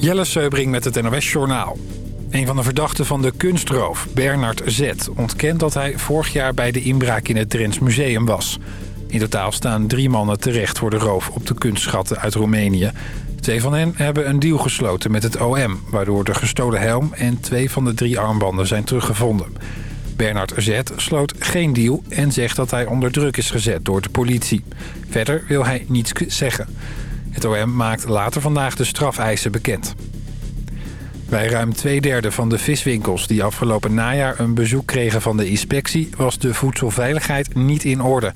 Jelle Seubring met het NOS Journaal. Een van de verdachten van de kunstroof, Bernard Z... ontkent dat hij vorig jaar bij de inbraak in het Drents Museum was. In totaal staan drie mannen terecht voor de roof op de kunstschatten uit Roemenië. Twee van hen hebben een deal gesloten met het OM... waardoor de gestolen helm en twee van de drie armbanden zijn teruggevonden. Bernard Z sloot geen deal en zegt dat hij onder druk is gezet door de politie. Verder wil hij niets zeggen. Het OM maakt later vandaag de strafeisen bekend. Bij ruim twee derde van de viswinkels die afgelopen najaar een bezoek kregen van de inspectie... was de voedselveiligheid niet in orde.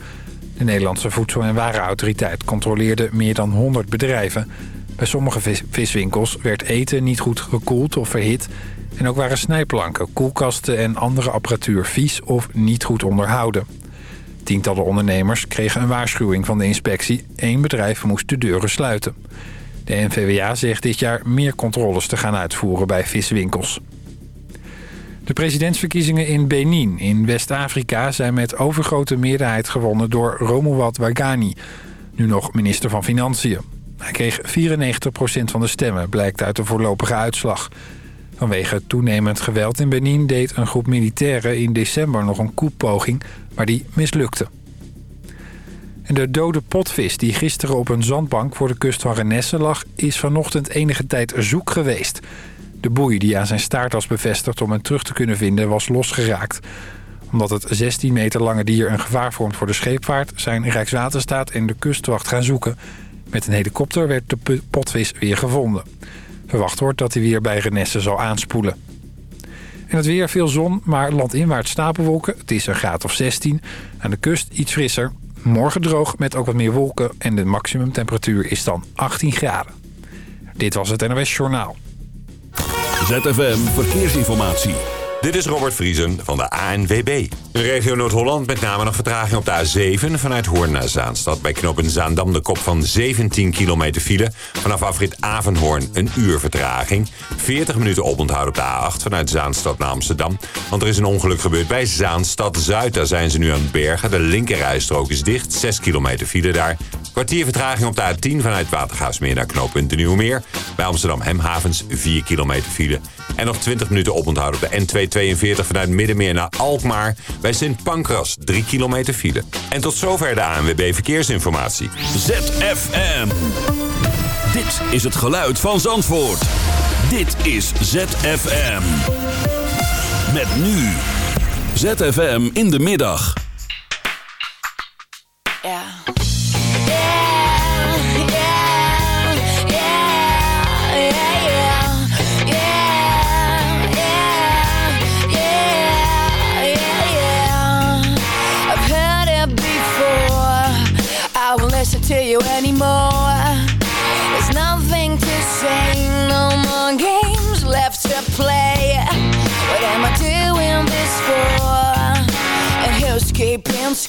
De Nederlandse Voedsel- en Warenautoriteit controleerde meer dan 100 bedrijven. Bij sommige viswinkels werd eten niet goed gekoeld of verhit... en ook waren snijplanken, koelkasten en andere apparatuur vies of niet goed onderhouden. Tientallen ondernemers kregen een waarschuwing van de inspectie. Eén bedrijf moest de deuren sluiten. De NVWA zegt dit jaar meer controles te gaan uitvoeren bij viswinkels. De presidentsverkiezingen in Benin in West-Afrika zijn met overgrote meerderheid gewonnen door Romuald Wagani, nu nog minister van Financiën. Hij kreeg 94% van de stemmen, blijkt uit de voorlopige uitslag. Vanwege toenemend geweld in Benin deed een groep militairen in december nog een koepoging, maar die mislukte. En de dode potvis die gisteren op een zandbank voor de kust van Renesse lag... is vanochtend enige tijd zoek geweest. De boei die aan zijn staart was bevestigd om hem terug te kunnen vinden was losgeraakt. Omdat het 16 meter lange dier een gevaar vormt voor de scheepvaart... zijn Rijkswaterstaat en de kustwacht gaan zoeken. Met een helikopter werd de potvis weer gevonden. Verwacht wordt dat hij weer bij Renesse zal aanspoelen. En het weer veel zon, maar landinwaarts stapelwolken. Het is een graad of 16. Aan de kust iets frisser. Morgen droog met ook wat meer wolken en de maximumtemperatuur is dan 18 graden. Dit was het NOS Journaal. ZFM Verkeersinformatie. Dit is Robert Vriesen van de ANWB. In regio Noord-Holland met name nog vertraging op de A7... vanuit Hoorn naar Zaanstad. Bij knooppunt Zaandam de kop van 17 kilometer file. Vanaf afrit Avenhoorn een uur vertraging. 40 minuten oponthoud op de A8 vanuit Zaanstad naar Amsterdam. Want er is een ongeluk gebeurd bij Zaanstad-Zuid. Daar zijn ze nu aan het bergen. De linkerrijstrook is dicht. 6 kilometer file daar. Kwartier vertraging op de A10 vanuit Watergaasmeer naar knooppunt de Nieuwmeer. Bij Amsterdam Hemhavens 4 kilometer file. En nog 20 minuten oponthoud op de N242 vanuit Middenmeer naar Alkmaar. Bij Sint Pancras 3 kilometer file. En tot zover de ANWB Verkeersinformatie. ZFM. Dit is het geluid van Zandvoort. Dit is ZFM. Met nu. ZFM in de middag. Yeah.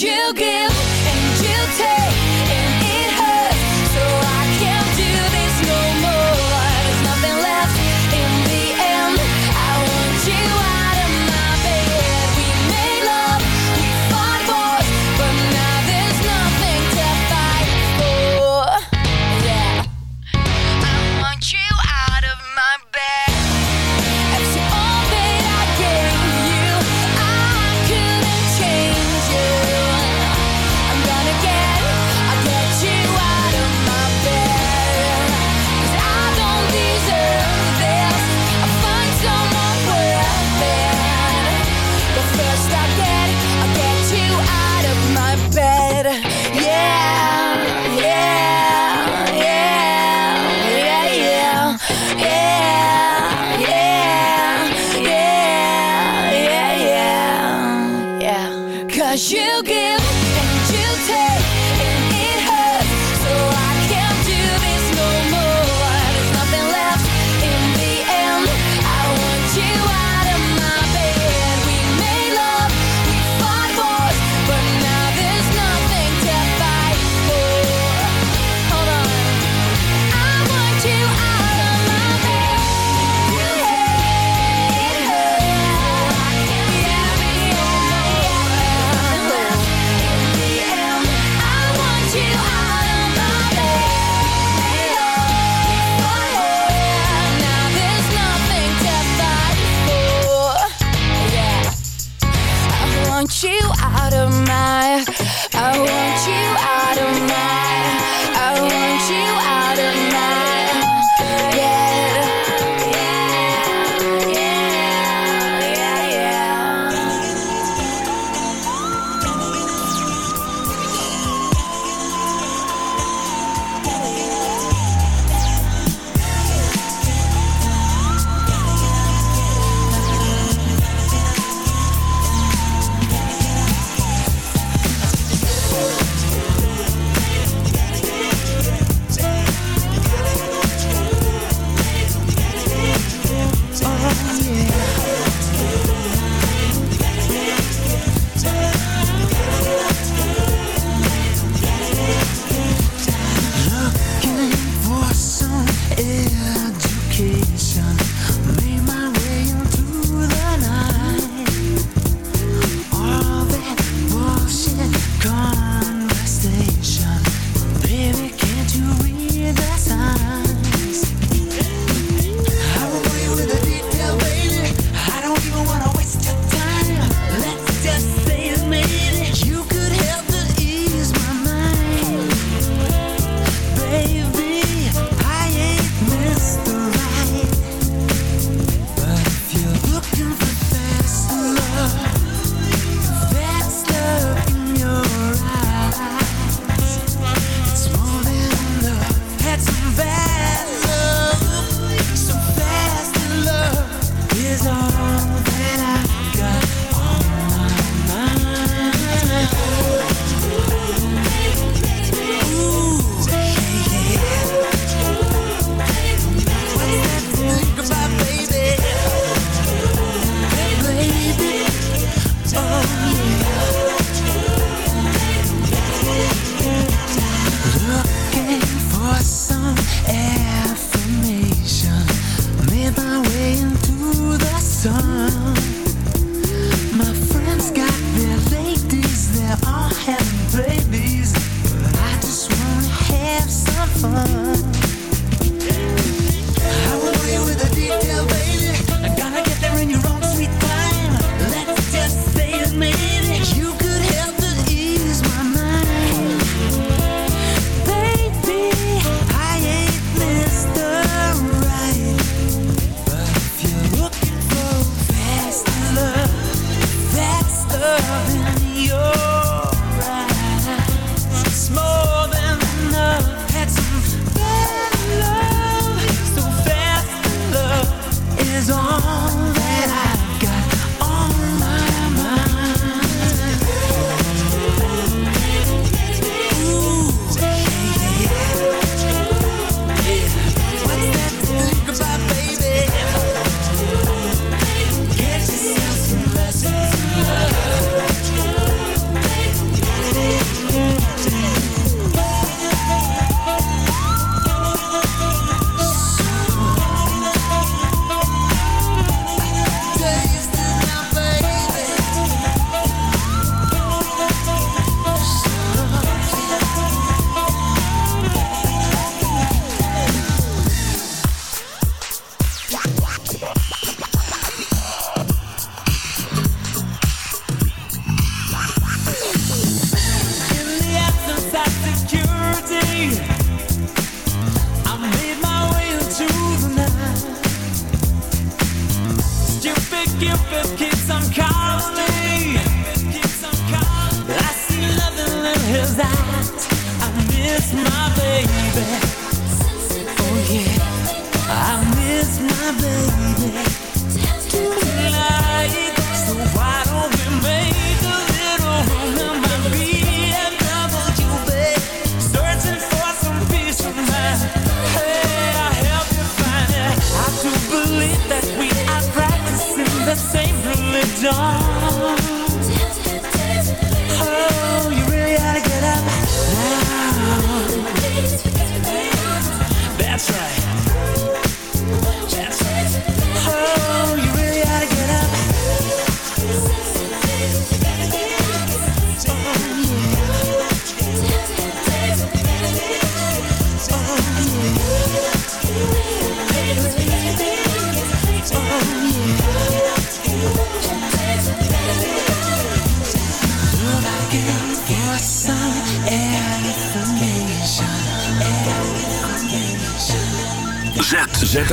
you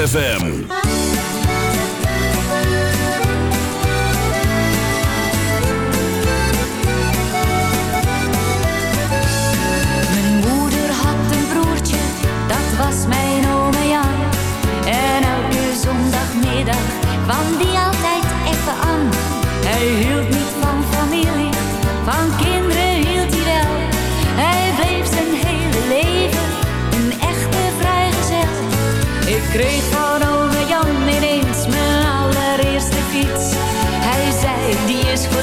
ZFM.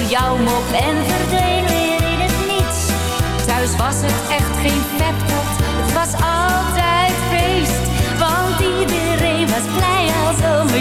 Jouw mop en verdween weer in het niets. Thuis was het echt geen peptot, het was altijd feest. Want iedereen was blij als over.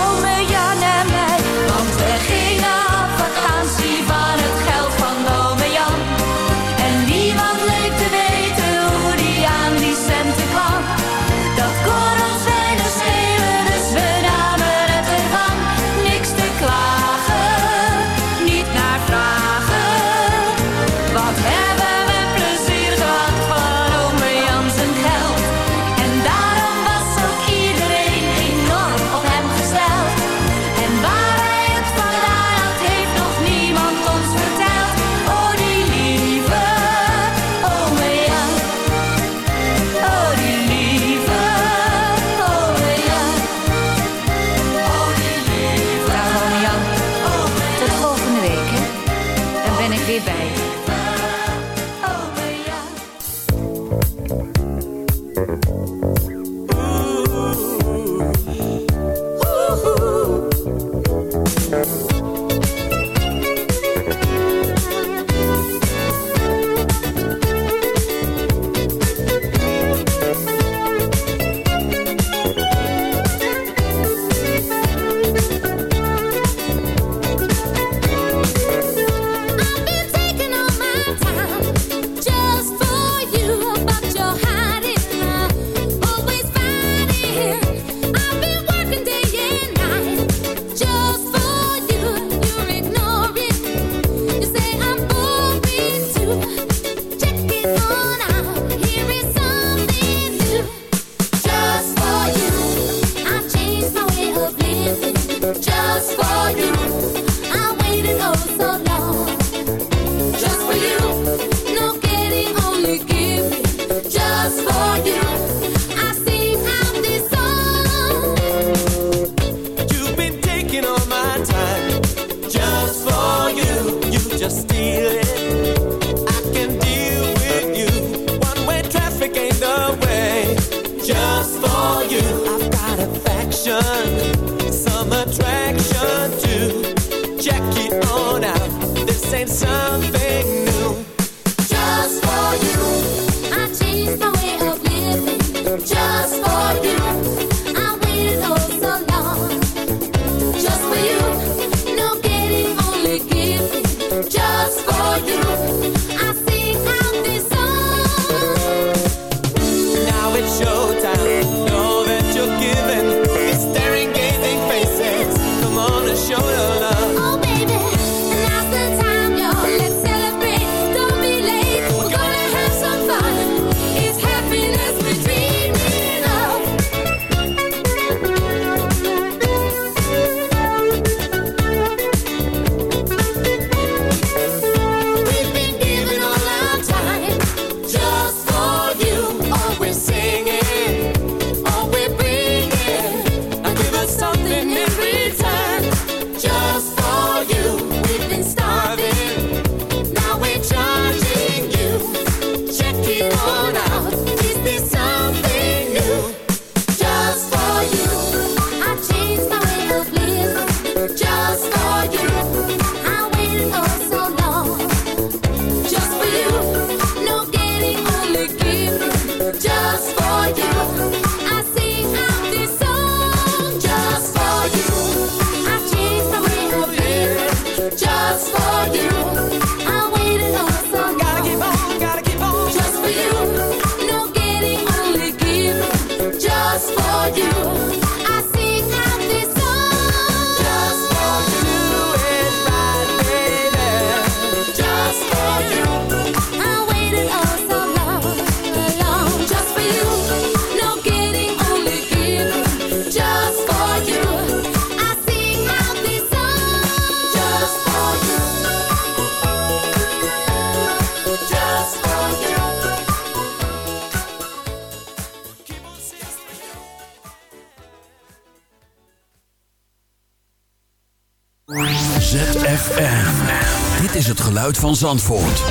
geluid van Zandvoort.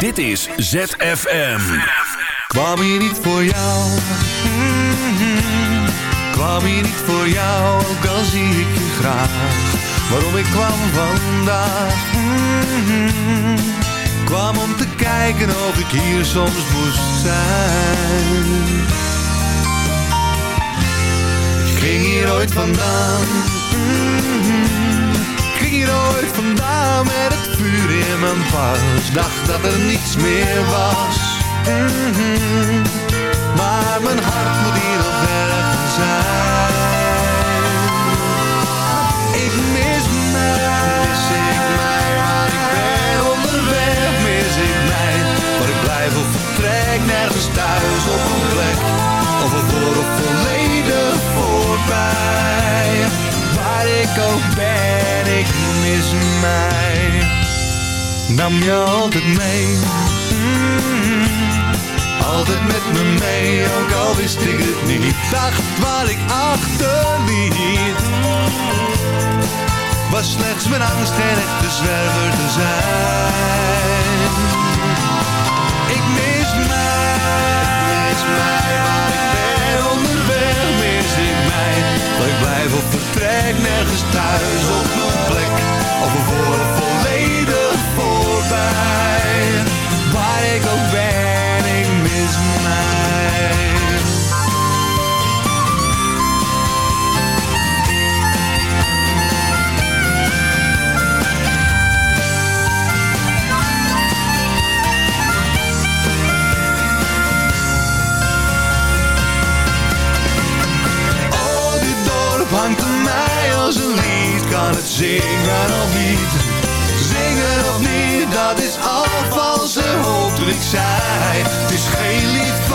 Dit is ZFM. Kwam hier niet voor jou. Mhm. Kwam hier niet voor jou, ook al zie ik je graag. Waarom ik kwam vandaag. Mhm. Kwam om te kijken of ik hier soms moest zijn. Ik ging hier ooit vandaan. Ging hier ooit vandaan met het vuur in mijn pas. Dacht dat er niets meer was. Mhm. Maar mijn hart moet hier nog ergens zijn. Ik mis mij, mis ik mij, ik ben onderweg, mis ik mij. Maar ik blijf op vertrek, nergens thuis op een plek. Of een volledig voorbij. Nam je altijd mee. Mm. Altijd met me mee, ook al wist ik het niet. Dacht wat ik achterliet. Was slechts mijn angst geen echte zwerver te zijn. Ik mis mij, mis mij, waar ik ben onderweg, mis ik mij. Maar ik blijf op vertrek, nergens thuis op mijn plek. Of voor volledig ik mis. Oh, dit dorp hangt aan mij als een lied. Kan het zingen of niet? Zingen of niet, dat is ik zei. Het is geen lied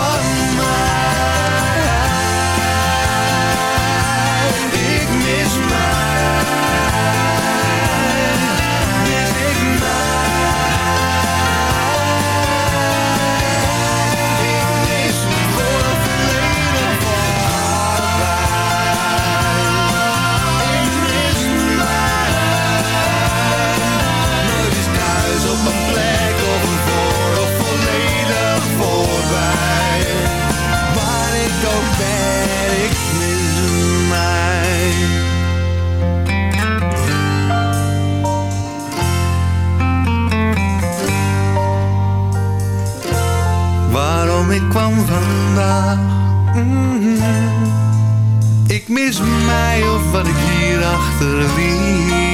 vandaag. Mhm. Ik mis mij of wat ik hier achterliet.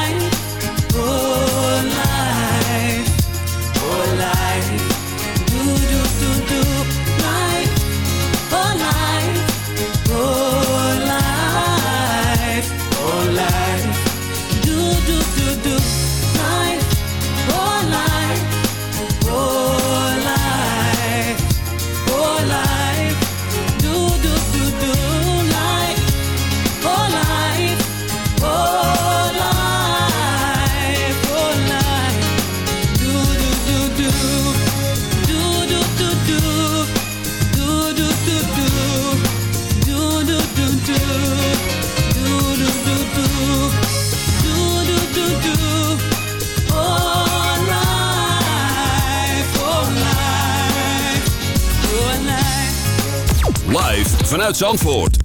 Zandvoort.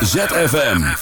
ZFM.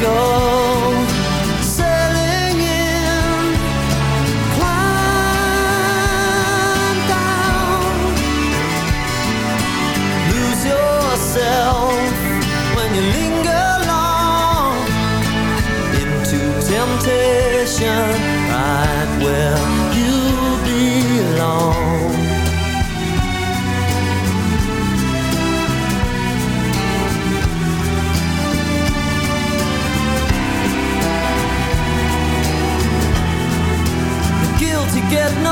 go sailing in, climb down, lose yourself when you linger long. Into temptation, right where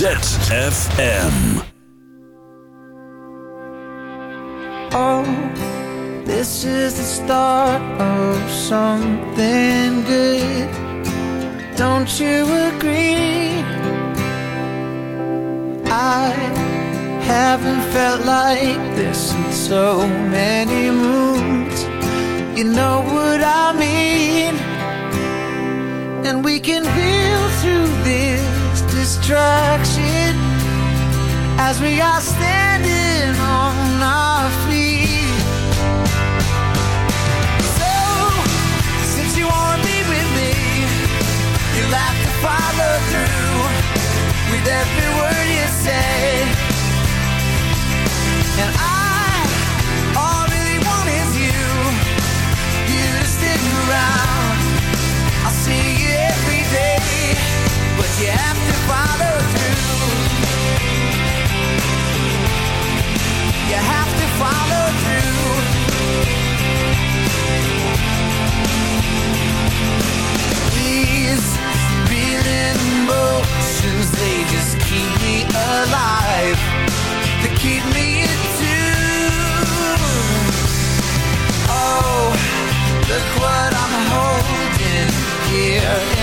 ZZFM. Oh, this is the start of something good. Don't you agree? I haven't felt like this in so many moons. You know what I mean? And we can build through this distraction as we are standing on our feet. So, since you wanna be with me, you'll have to follow through with every word you say. And I, yeah.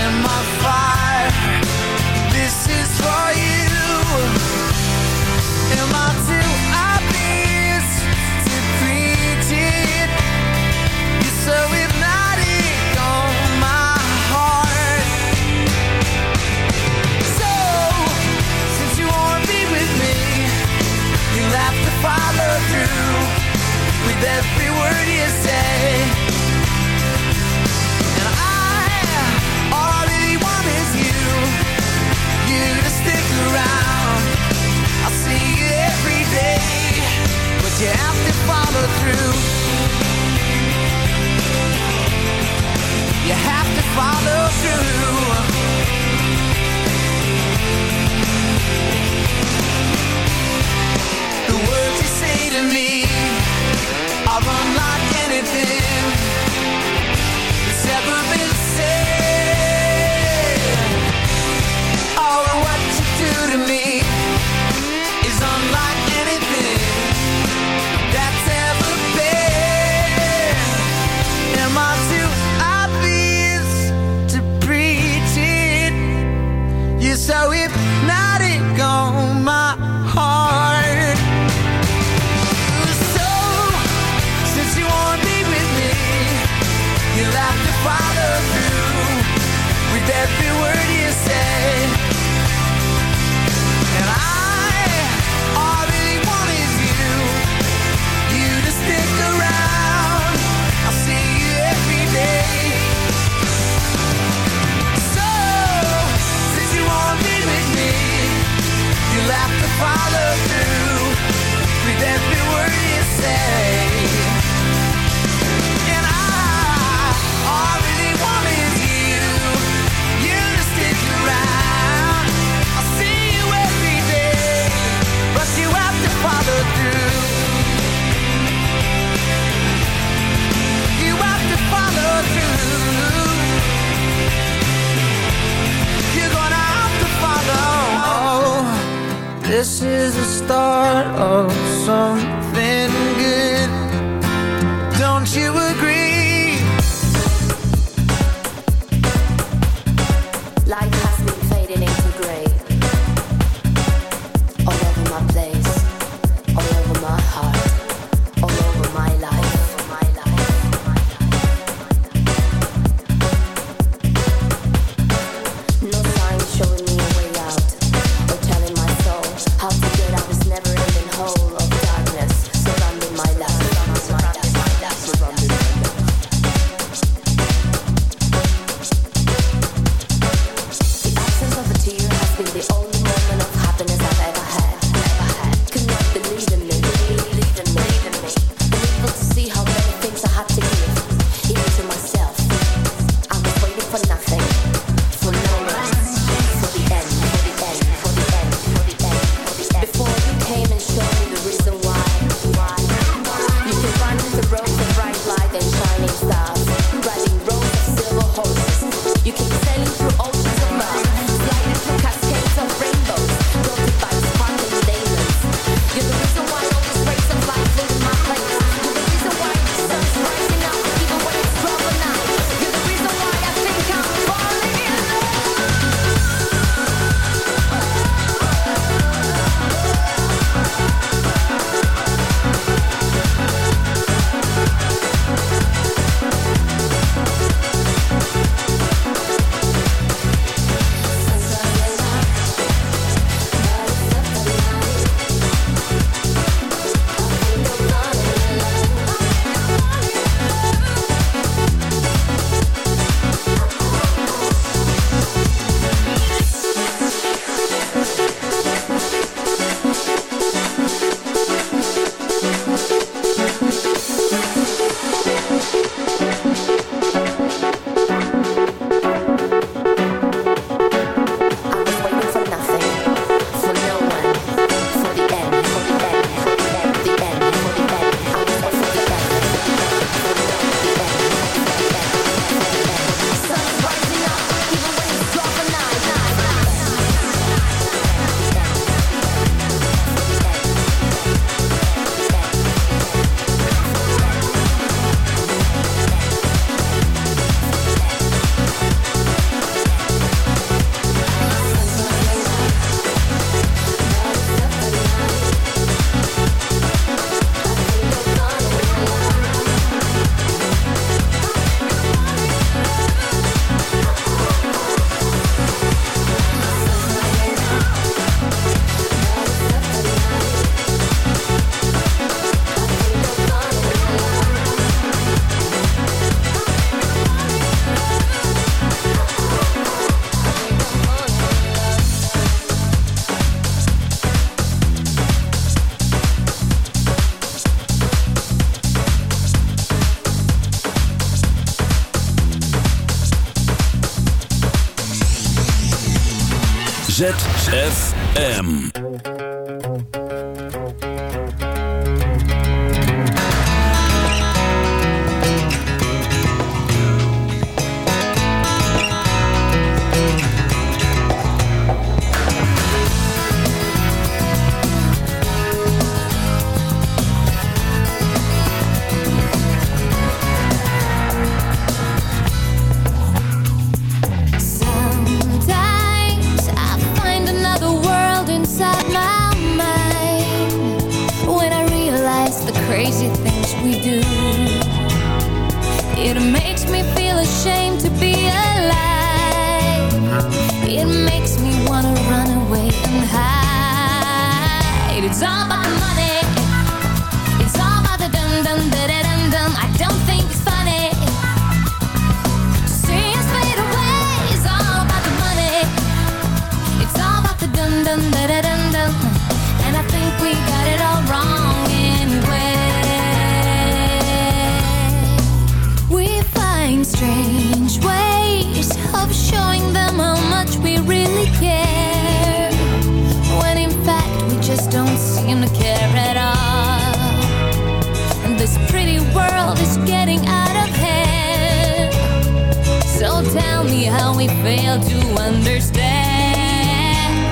we fail to understand.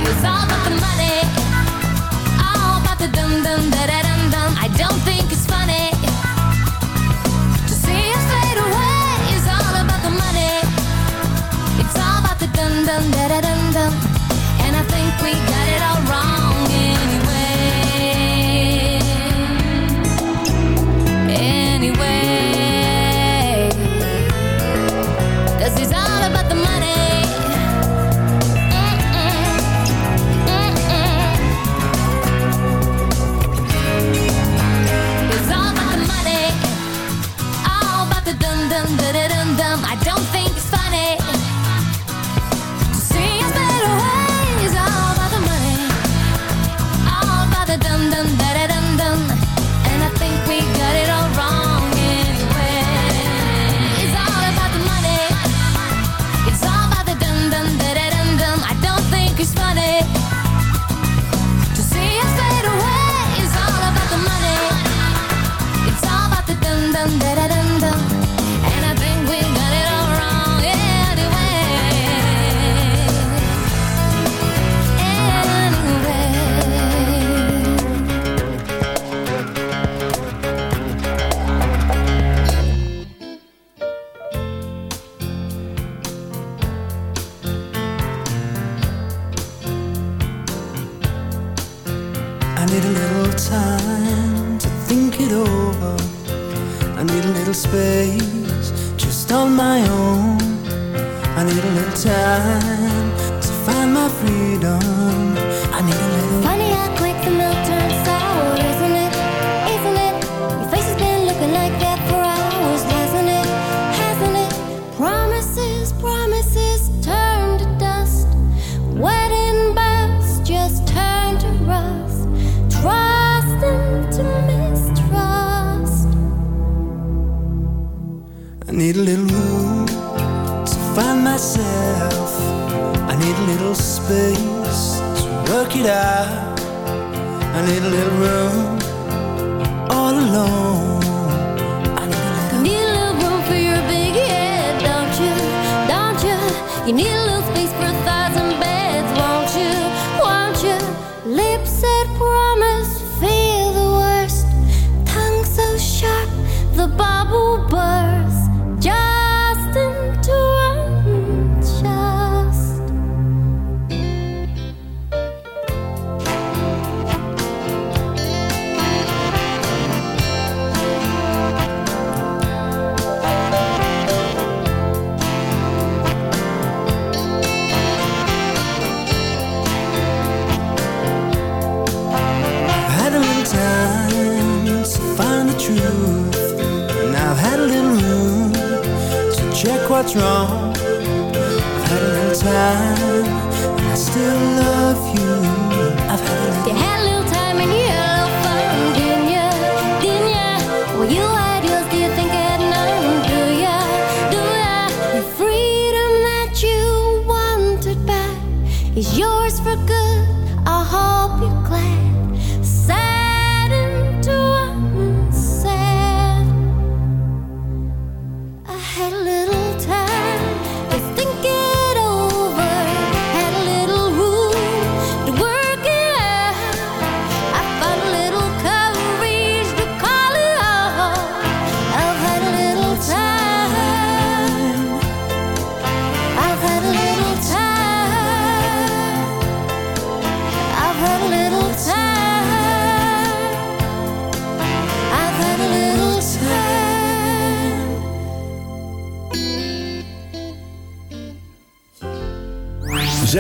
It's all about the money, all about the dum dum da da dum dum. I don't think it's fun. that it time, I still love you. I've had a